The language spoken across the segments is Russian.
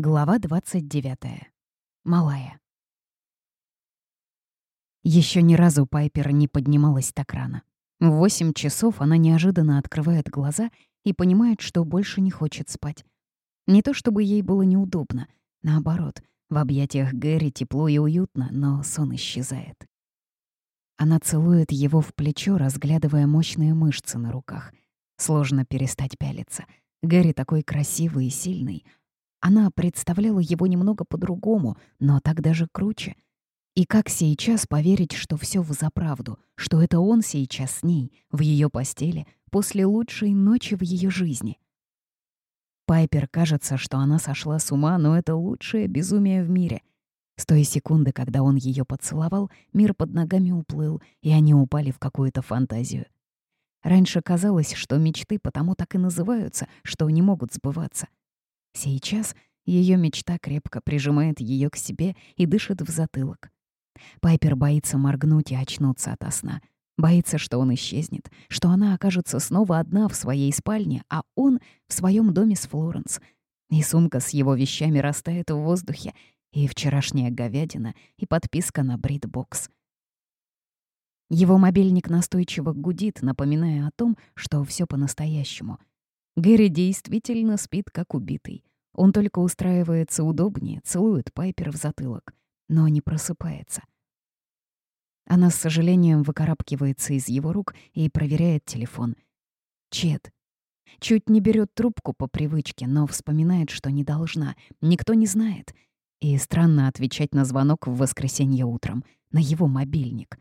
Глава 29. Малая. Еще ни разу Пайпер не поднималась так рано. В восемь часов она неожиданно открывает глаза и понимает, что больше не хочет спать. Не то чтобы ей было неудобно, наоборот, в объятиях Гэри тепло и уютно, но сон исчезает. Она целует его в плечо, разглядывая мощные мышцы на руках. Сложно перестать пялиться. Гэри такой красивый и сильный — она представляла его немного по-другому, но так даже круче. И как сейчас поверить, что все взаправду, что это он сейчас с ней, в ее постели, после лучшей ночи в ее жизни? Пайпер кажется, что она сошла с ума, но это лучшее безумие в мире. С той секунды, когда он ее поцеловал, мир под ногами уплыл, и они упали в какую-то фантазию. Раньше казалось, что мечты потому так и называются, что не могут сбываться. Сейчас ее мечта крепко прижимает ее к себе и дышит в затылок. Пайпер боится моргнуть и очнуться ото сна. Боится, что он исчезнет, что она окажется снова одна в своей спальне, а он в своем доме с Флоренс. И сумка с его вещами растает в воздухе, и вчерашняя говядина, и подписка на бритбокс. Его мобильник настойчиво гудит, напоминая о том, что все по-настоящему. Гэри действительно спит, как убитый. Он только устраивается удобнее, целует Пайпер в затылок, но не просыпается. Она с сожалением выкарабкивается из его рук и проверяет телефон. Чет. Чуть не берет трубку по привычке, но вспоминает, что не должна. Никто не знает. И странно отвечать на звонок в воскресенье утром, на его мобильник.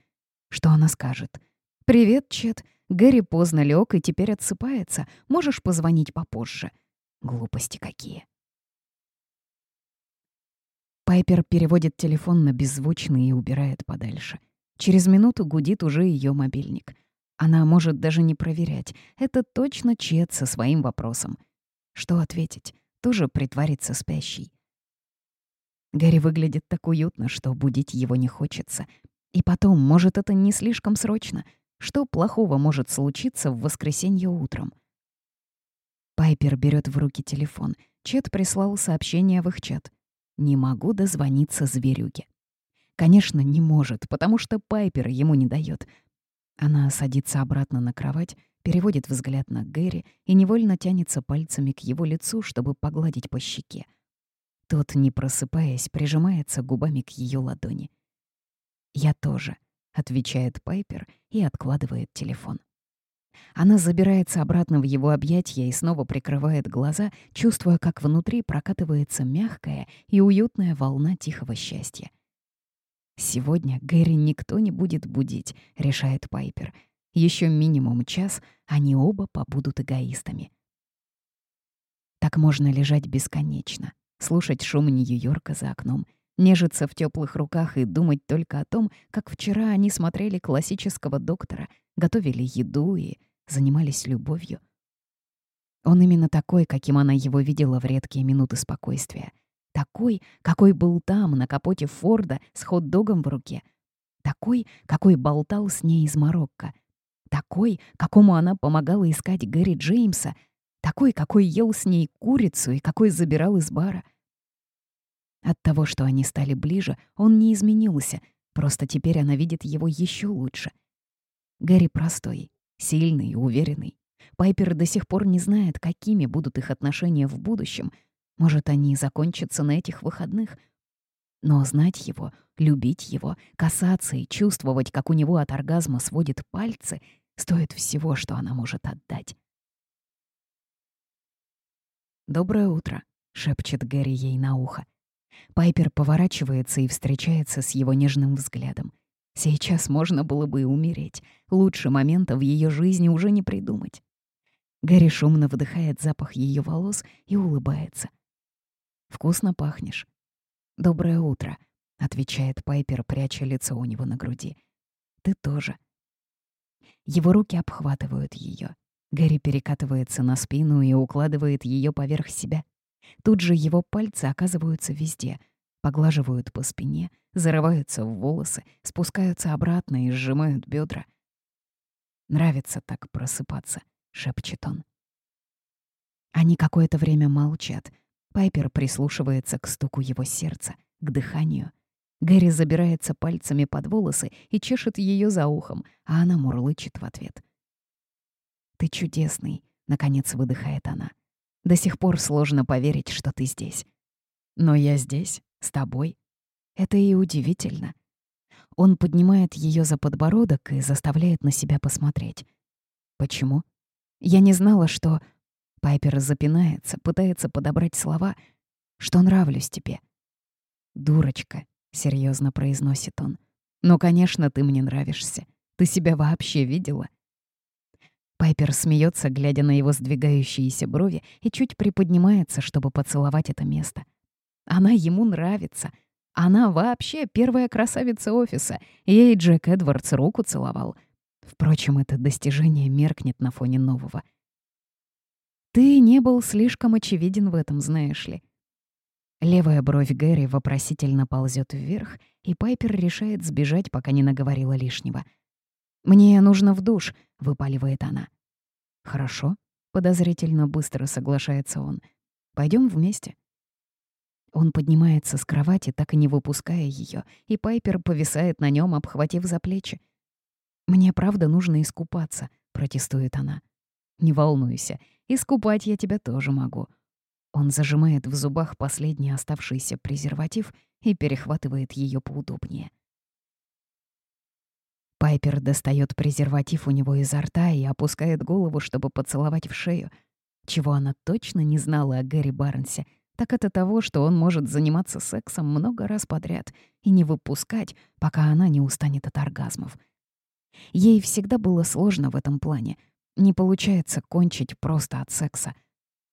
Что она скажет? «Привет, Чет. Гэри поздно лег и теперь отсыпается. Можешь позвонить попозже?» Глупости какие. Пайпер переводит телефон на беззвучный и убирает подальше. Через минуту гудит уже ее мобильник. Она может даже не проверять. Это точно Чет со своим вопросом. Что ответить? Тоже притвориться спящей. Гарри выглядит так уютно, что будить его не хочется. И потом, может, это не слишком срочно. Что плохого может случиться в воскресенье утром? Пайпер берет в руки телефон. Чет прислал сообщение в их чат. Не могу дозвониться зверюге. Конечно, не может, потому что Пайпер ему не дает. Она садится обратно на кровать, переводит взгляд на Гэри и невольно тянется пальцами к его лицу, чтобы погладить по щеке. Тот, не просыпаясь, прижимается губами к ее ладони. «Я тоже», — отвечает Пайпер и откладывает телефон. Она забирается обратно в его объятья и снова прикрывает глаза, чувствуя, как внутри прокатывается мягкая и уютная волна тихого счастья. «Сегодня Гэри никто не будет будить», — решает Пайпер. Еще минимум час они оба побудут эгоистами. Так можно лежать бесконечно, слушать шум Нью-Йорка за окном, нежиться в теплых руках и думать только о том, как вчера они смотрели классического доктора, готовили еду и занимались любовью. Он именно такой, каким она его видела в редкие минуты спокойствия. Такой, какой был там, на капоте Форда, с хот-догом в руке. Такой, какой болтал с ней из Марокко. Такой, какому она помогала искать Гэри Джеймса. Такой, какой ел с ней курицу и какой забирал из бара. От того, что они стали ближе, он не изменился, просто теперь она видит его еще лучше. Гэри простой, Сильный и уверенный. Пайпер до сих пор не знает, какими будут их отношения в будущем. Может, они закончатся на этих выходных. Но знать его, любить его, касаться и чувствовать, как у него от оргазма сводит пальцы, стоит всего, что она может отдать. «Доброе утро», — шепчет Гэри ей на ухо. Пайпер поворачивается и встречается с его нежным взглядом. Сейчас можно было бы и умереть. Лучше момента в ее жизни уже не придумать. Гарри шумно вдыхает запах ее волос и улыбается. «Вкусно пахнешь». «Доброе утро», — отвечает Пайпер, пряча лицо у него на груди. «Ты тоже». Его руки обхватывают ее. Гарри перекатывается на спину и укладывает ее поверх себя. Тут же его пальцы оказываются везде — поглаживают по спине, зарываются в волосы, спускаются обратно и сжимают бедра. «Нравится так просыпаться», — шепчет он. Они какое-то время молчат. Пайпер прислушивается к стуку его сердца, к дыханию. Гэри забирается пальцами под волосы и чешет ее за ухом, а она мурлычет в ответ. «Ты чудесный», — наконец выдыхает она. «До сих пор сложно поверить, что ты здесь. Но я здесь, с тобой. Это и удивительно». Он поднимает ее за подбородок и заставляет на себя посмотреть. «Почему?» «Я не знала, что...» Пайпер запинается, пытается подобрать слова. «Что нравлюсь тебе?» «Дурочка», — серьезно произносит он. «Ну, конечно, ты мне нравишься. Ты себя вообще видела?» Пайпер смеется, глядя на его сдвигающиеся брови, и чуть приподнимается, чтобы поцеловать это место. Она ему нравится. Она вообще первая красавица офиса. Ей Джек Эдвардс руку целовал. Впрочем, это достижение меркнет на фоне нового. Ты не был слишком очевиден в этом, знаешь ли. Левая бровь Гэри вопросительно ползет вверх, и Пайпер решает сбежать, пока не наговорила лишнего. «Мне нужно в душ», — выпаливает она. «Хорошо», — подозрительно быстро соглашается он. Пойдем вместе». Он поднимается с кровати, так и не выпуская ее, и Пайпер повисает на нем, обхватив за плечи. «Мне правда нужно искупаться», — протестует она. «Не волнуйся, искупать я тебя тоже могу», он зажимает в зубах последний оставшийся презерватив и перехватывает ее поудобнее. Пайпер достает презерватив у него изо рта и опускает голову, чтобы поцеловать в шею. Чего она точно не знала о Гэри Барнсе, так это того, что он может заниматься сексом много раз подряд и не выпускать, пока она не устанет от оргазмов. Ей всегда было сложно в этом плане. Не получается кончить просто от секса —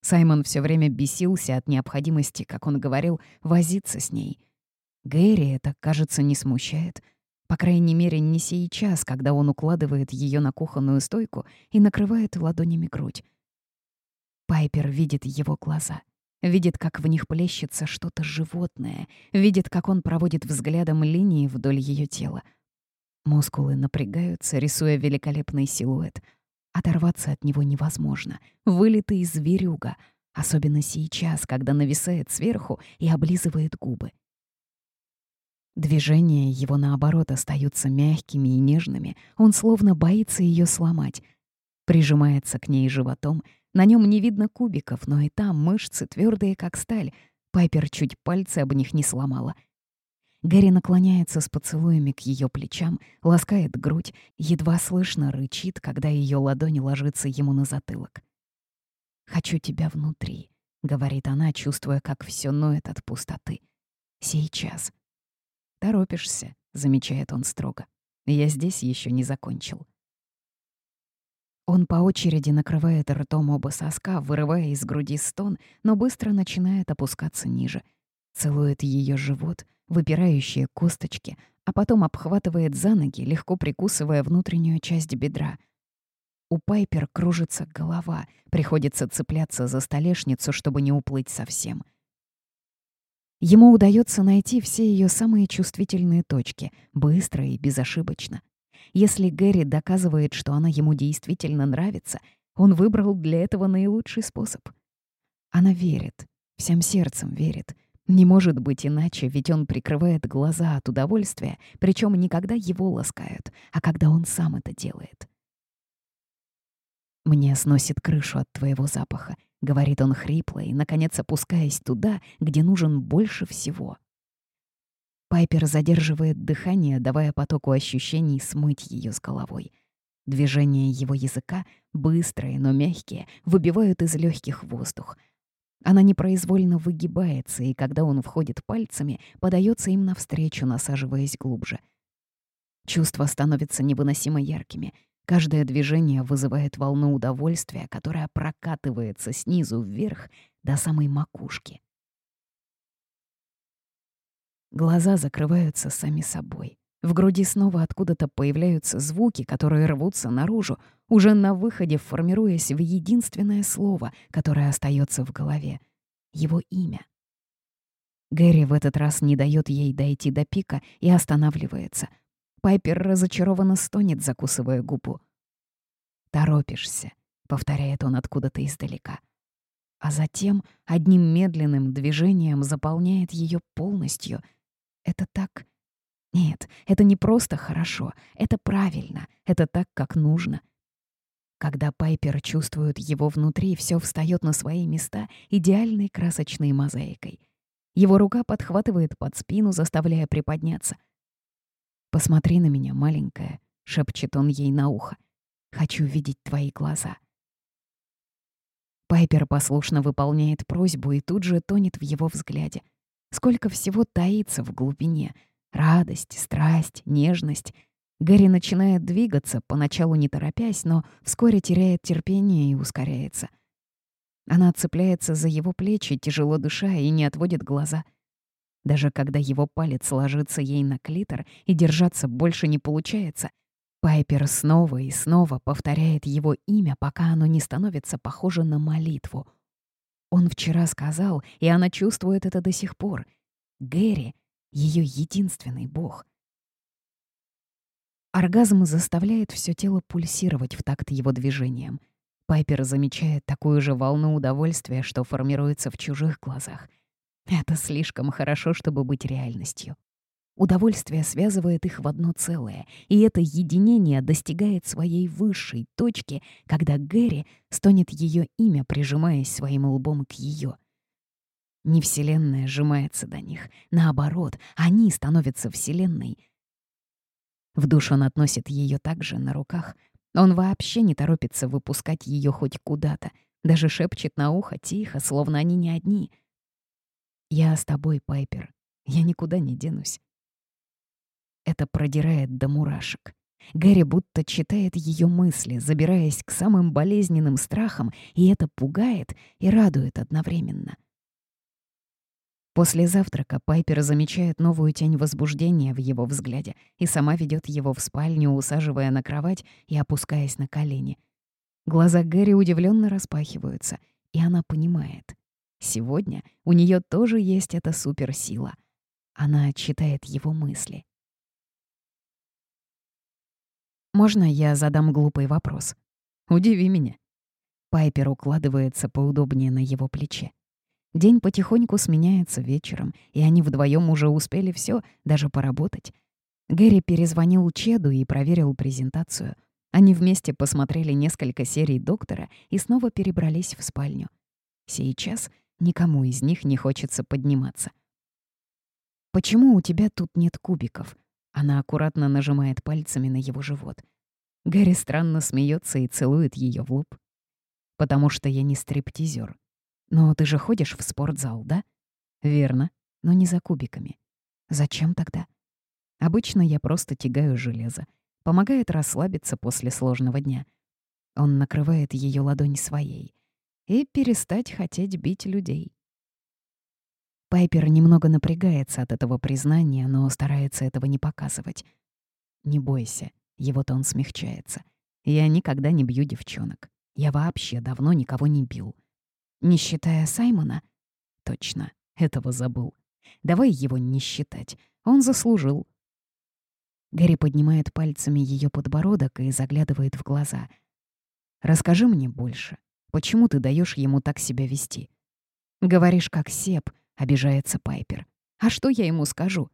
Саймон все время бесился от необходимости, как он говорил, возиться с ней. Гэри это, кажется, не смущает. По крайней мере, не сейчас, когда он укладывает ее на кухонную стойку и накрывает ладонями грудь. Пайпер видит его глаза. Видит, как в них плещется что-то животное. Видит, как он проводит взглядом линии вдоль ее тела. Мускулы напрягаются, рисуя великолепный силуэт — Оторваться от него невозможно. Вылитый зверюга. Особенно сейчас, когда нависает сверху и облизывает губы. Движения его, наоборот, остаются мягкими и нежными. Он словно боится ее сломать. Прижимается к ней животом. На нем не видно кубиков, но и там мышцы твердые, как сталь. Пайпер чуть пальцы об них не сломала — Гэри наклоняется с поцелуями к ее плечам, ласкает грудь, едва слышно рычит, когда ее ладонь ложится ему на затылок. «Хочу тебя внутри», — говорит она, чувствуя, как все ноет от пустоты. «Сейчас». «Торопишься», — замечает он строго. «Я здесь еще не закончил». Он по очереди накрывает ртом оба соска, вырывая из груди стон, но быстро начинает опускаться ниже. Целует ее живот, выпирающие косточки, а потом обхватывает за ноги, легко прикусывая внутреннюю часть бедра. У Пайпер кружится голова, приходится цепляться за столешницу, чтобы не уплыть совсем. Ему удается найти все ее самые чувствительные точки, быстро и безошибочно. Если Гэри доказывает, что она ему действительно нравится, он выбрал для этого наилучший способ. Она верит, всем сердцем верит, не может быть иначе, ведь он прикрывает глаза от удовольствия, причем не когда его ласкают, а когда он сам это делает. «Мне сносит крышу от твоего запаха», — говорит он хрипло и, наконец, опускаясь туда, где нужен больше всего. Пайпер задерживает дыхание, давая потоку ощущений смыть ее с головой. Движения его языка, быстрые, но мягкие, выбивают из легких воздух — она непроизвольно выгибается, и когда он входит пальцами, подается им навстречу, насаживаясь глубже. Чувства становятся невыносимо яркими. Каждое движение вызывает волну удовольствия, которая прокатывается снизу вверх до самой макушки. Глаза закрываются сами собой. В груди снова откуда-то появляются звуки, которые рвутся наружу, уже на выходе формируясь в единственное слово, которое остается в голове — его имя. Гэри в этот раз не дает ей дойти до пика и останавливается. Пайпер разочарованно стонет, закусывая губу. «Торопишься», — повторяет он откуда-то издалека. а затем одним медленным движением заполняет ее полностью. Это так... Нет, это не просто хорошо, это правильно, это так, как нужно. Когда Пайпер чувствует его внутри, все встает на свои места идеальной красочной мозаикой. Его рука подхватывает под спину, заставляя приподняться. «Посмотри на меня, маленькая», — шепчет он ей на ухо. «Хочу видеть твои глаза». Пайпер послушно выполняет просьбу и тут же тонет в его взгляде. Сколько всего таится в глубине. Радость, страсть, нежность. Гэри начинает двигаться, поначалу не торопясь, но вскоре теряет терпение и ускоряется. Она цепляется за его плечи, тяжело дыша, и не отводит глаза. Даже когда его палец ложится ей на клитор и держаться больше не получается — Пайпер снова и снова повторяет его имя, пока оно не становится похоже на молитву. Он вчера сказал, и она чувствует это до сих пор. Гэри — ее единственный бог. Оргазм заставляет все тело пульсировать в такт его движениям. Пайпер замечает такую же волну удовольствия, что формируется в чужих глазах. Это слишком хорошо, чтобы быть реальностью. Удовольствие связывает их в одно целое, и это единение достигает своей высшей точки, когда Гэри стонет ее имя, прижимаясь своим лбом к ее. Не Вселенная сжимается до них. Наоборот, они становятся Вселенной. В душ он относит ее также на руках. Он вообще не торопится выпускать ее хоть куда-то. Даже шепчет на ухо тихо, словно они не одни. «Я с тобой, Пайпер. Я никуда не денусь. Это продирает до мурашек. Гэри будто читает ее мысли, забираясь к самым болезненным страхам, и это пугает и радует одновременно. После завтрака Пайпер замечает новую тень возбуждения в его взгляде и сама ведет его в спальню, усаживая на кровать и опускаясь на колени. Глаза Гэри удивленно распахиваются, и она понимает. Сегодня у нее тоже есть эта суперсила. Она читает его мысли. Можно я задам глупый вопрос? Удиви меня. Пайпер укладывается поудобнее на его плече. День потихоньку сменяется вечером, и они вдвоем уже успели все, даже поработать. Гэри перезвонил Чеду и проверил презентацию. Они вместе посмотрели несколько серий «Доктора» и снова перебрались в спальню. Сейчас никому из них не хочется подниматься. «Почему у тебя тут нет кубиков?» Она аккуратно нажимает пальцами на его живот. Гарри странно смеется и целует ее в лоб. «Потому что я не стриптизер. Но ты же ходишь в спортзал, да?» «Верно, но не за кубиками. Зачем тогда?» «Обычно я просто тягаю железо. Помогает расслабиться после сложного дня. Он накрывает ее ладонь своей. И перестать хотеть бить людей. Пайпер немного напрягается от этого признания, но старается этого не показывать. «Не бойся», — его тон смягчается. «Я никогда не бью девчонок. Я вообще давно никого не бил. Не считая Саймона? Точно, этого забыл. Давай его не считать. Он заслужил». Гэри поднимает пальцами ее подбородок и заглядывает в глаза. «Расскажи мне больше. Почему ты даешь ему так себя вести? Говоришь, как Сеп, — обижается Пайпер. «А что я ему скажу?»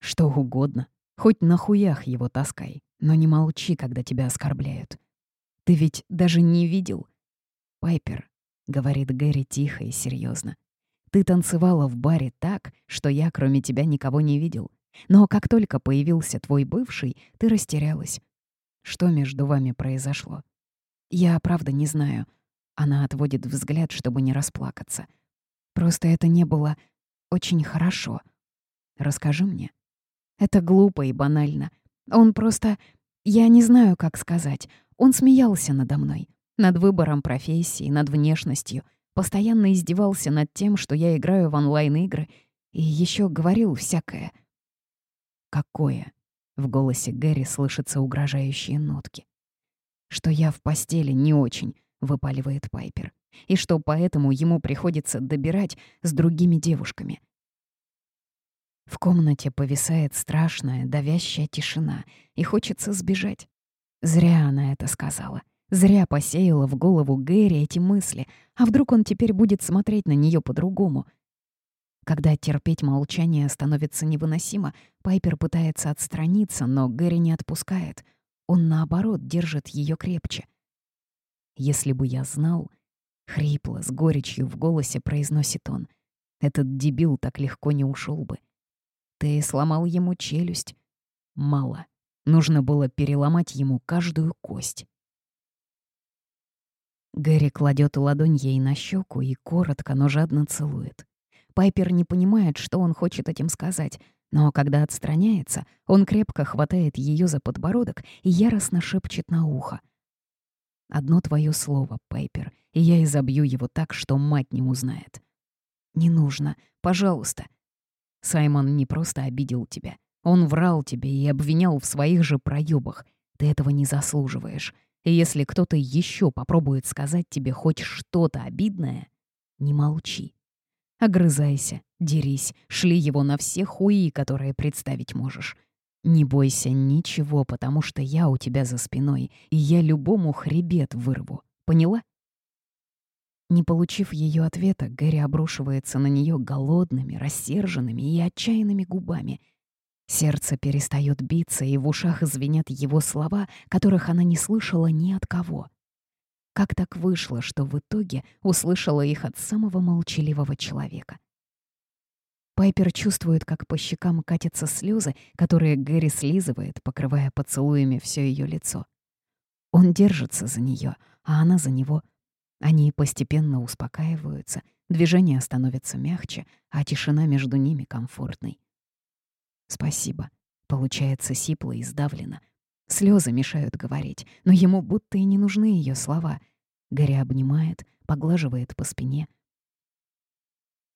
«Что угодно. Хоть на хуях его таскай, но не молчи, когда тебя оскорбляют. Ты ведь даже не видел...» «Пайпер», — говорит Гэри тихо и серьезно. «Ты танцевала в баре так, что я, кроме тебя, никого не видел. Но как только появился твой бывший, ты растерялась. Что между вами произошло?» «Я правда не знаю». Она отводит взгляд, чтобы не расплакаться. Просто это не было очень хорошо. Расскажи мне. Это глупо и банально. Он просто... Я не знаю, как сказать. Он смеялся надо мной. Над выбором профессии, над внешностью. Постоянно издевался над тем, что я играю в онлайн-игры. И еще говорил всякое. «Какое?» — в голосе Гэри слышатся угрожающие нотки. «Что я в постели не очень», — выпаливает Пайпер и что поэтому ему приходится добирать с другими девушками. В комнате повисает страшная, давящая тишина, и хочется сбежать. Зря она это сказала. Зря посеяла в голову Гэри эти мысли. А вдруг он теперь будет смотреть на нее по-другому? Когда терпеть молчание становится невыносимо, Пайпер пытается отстраниться, но Гэри не отпускает. Он, наоборот, держит ее крепче. «Если бы я знал...» — хрипло, с горечью в голосе произносит он. «Этот дебил так легко не ушел бы. Ты сломал ему челюсть. Мало. Нужно было переломать ему каждую кость». Гэри кладет ладонь ей на щеку и коротко, но жадно целует. Пайпер не понимает, что он хочет этим сказать, но когда отстраняется, он крепко хватает ее за подбородок и яростно шепчет на ухо. «Одно твое слово, Пайпер, и я изобью его так, что мать не узнает». «Не нужно, пожалуйста». Саймон не просто обидел тебя. Он врал тебе и обвинял в своих же проебах. Ты этого не заслуживаешь. И если кто-то еще попробует сказать тебе хоть что-то обидное, не молчи. Огрызайся, дерись, шли его на все хуи, которые представить можешь. Не бойся ничего, потому что я у тебя за спиной, и я любому хребет вырву. Поняла? Не получив ее ответа, Гэри обрушивается на нее голодными, рассерженными и отчаянными губами. Сердце перестает биться, и в ушах звенят его слова, которых она не слышала ни от кого. Как так вышло, что в итоге услышала их от самого молчаливого человека? Пайпер чувствует, как по щекам катятся слезы, которые Гэри слизывает, покрывая поцелуями все ее лицо. Он держится за нее, а она за него. Они постепенно успокаиваются, движение становится мягче, а тишина между ними комфортной. «Спасибо», — получается сипло и сдавлено — Слезы мешают говорить, но ему будто и не нужны ее слова. Гарри обнимает, поглаживает по спине.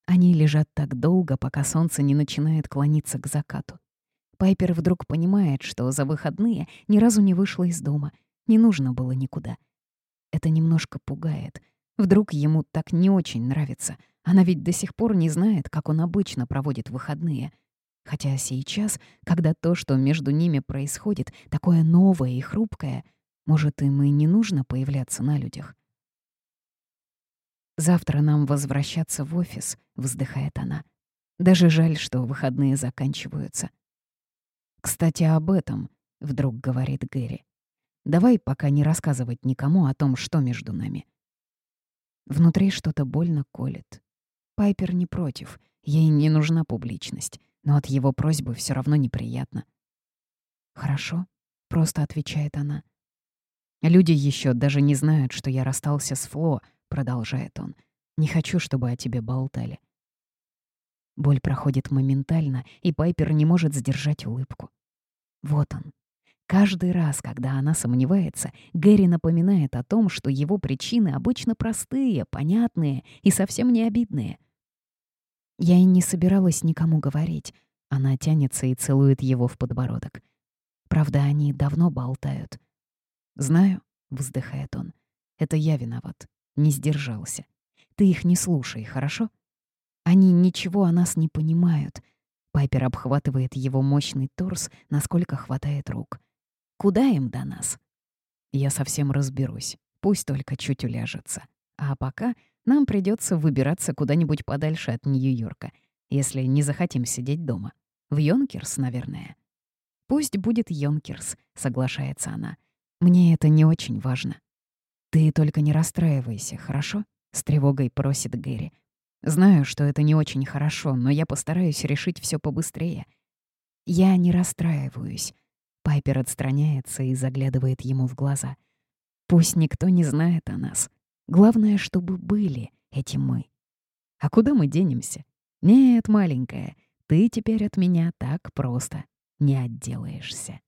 Они лежат так долго, пока солнце не начинает клониться к закату. Пайпер вдруг понимает, что за выходные ни разу не вышла из дома, не нужно было никуда. Это немножко пугает. Вдруг ему так не очень нравится. Она ведь до сих пор не знает, как он обычно проводит выходные — Хотя сейчас, когда то, что между ними происходит, такое новое и хрупкое, может, им и не нужно появляться на людях. «Завтра нам возвращаться в офис», — вздыхает она. «Даже жаль, что выходные заканчиваются». «Кстати, об этом», — вдруг говорит Гэри. «Давай пока не рассказывать никому о том, что между нами». Внутри что-то больно колет. Пайпер не против, ей не нужна публичность но от его просьбы все равно неприятно. «Хорошо», — просто отвечает она. «Люди еще даже не знают, что я расстался с Фло», — продолжает он. «Не хочу, чтобы о тебе болтали». Боль проходит моментально, и Пайпер не может сдержать улыбку. Вот он. Каждый раз, когда она сомневается, Гэри напоминает о том, что его причины обычно простые, понятные и совсем не обидные — я и не собиралась никому говорить. Она тянется и целует его в подбородок. Правда, они давно болтают. «Знаю», — вздыхает он, — «это я виноват. Не сдержался. Ты их не слушай, хорошо? Они ничего о нас не понимают». Пайпер обхватывает его мощный торс, насколько хватает рук. «Куда им до нас?» «Я совсем разберусь. Пусть только чуть уляжется. А пока нам придется выбираться куда-нибудь подальше от Нью-Йорка, если не захотим сидеть дома. В Йонкерс, наверное. «Пусть будет Йонкерс», — соглашается она. «Мне это не очень важно». «Ты только не расстраивайся, хорошо?» — с тревогой просит Гэри. «Знаю, что это не очень хорошо, но я постараюсь решить все побыстрее». «Я не расстраиваюсь». Пайпер отстраняется и заглядывает ему в глаза. «Пусть никто не знает о нас. Главное, чтобы были эти мы. А куда мы денемся? Нет, маленькая, ты теперь от меня так просто не отделаешься.